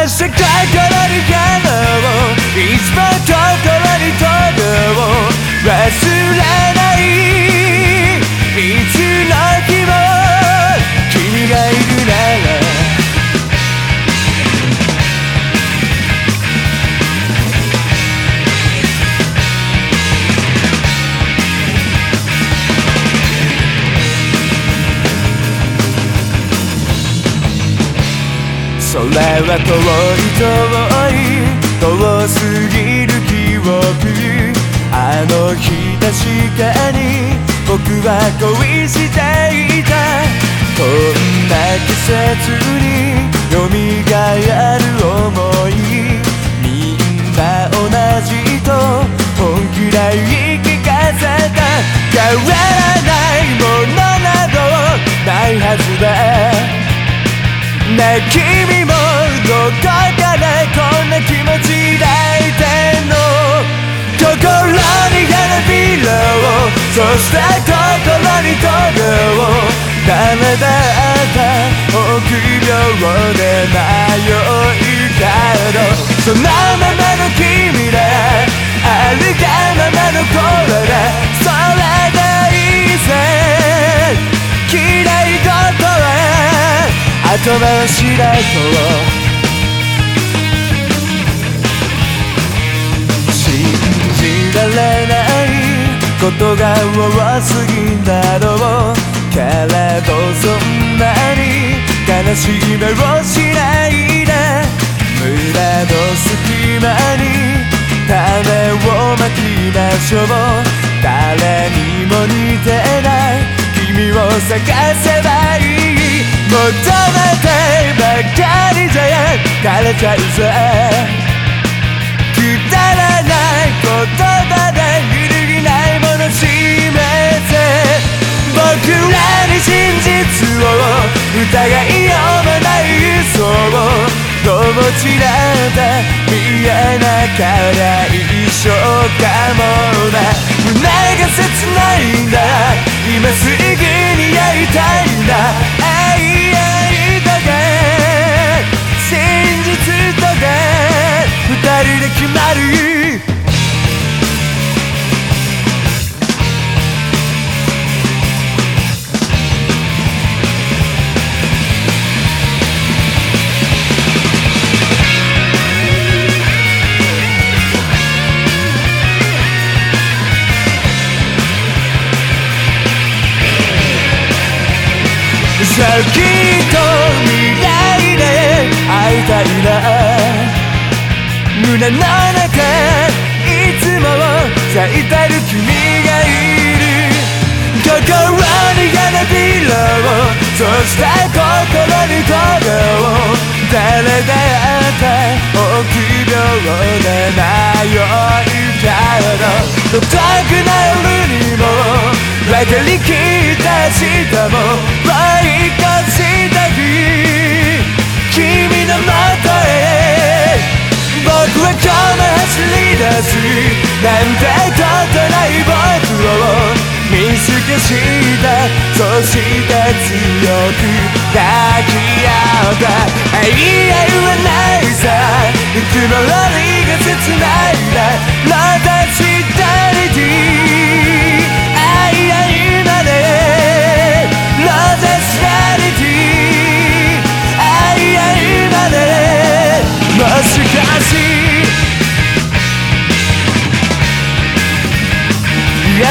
明日心に花をそれは遠い遠い遠すぎる記憶あの日確かに僕は恋していたこんな季節に蘇る想い。みんな同じと本気で言い聞かせた変わらないものなどないはずだね君そして心に飛ぶを誰だった臆病で迷いけどそのままの君であるがままの声でそれでいいぜ。嫌い事は後回しだとことが多すぎんだろう。けれどそんなに悲しい目をしないで胸の隙間に種をまきましょう。誰にも似てない。君を探せばいい。求めてばかりじゃ枯れちゃうぜ。くだらない。言葉で真実を疑いようもない嘘をどうもちなんて見えなかった一生かもな。胸が切ないんだ。今すぐにやりたいんだ。愛愛とか真実とか二人で決まる先と未来で会いたいな胸の中いつも咲いてる君がいる。心に花びらをそして心に飛ぶを誰だって臆病で迷うけど孤独な夜にも分かりきっなんてことない僕を見透かしたそして強く抱き合った愛はないさ。いつもりが切ないだ私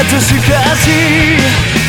Δεν θα του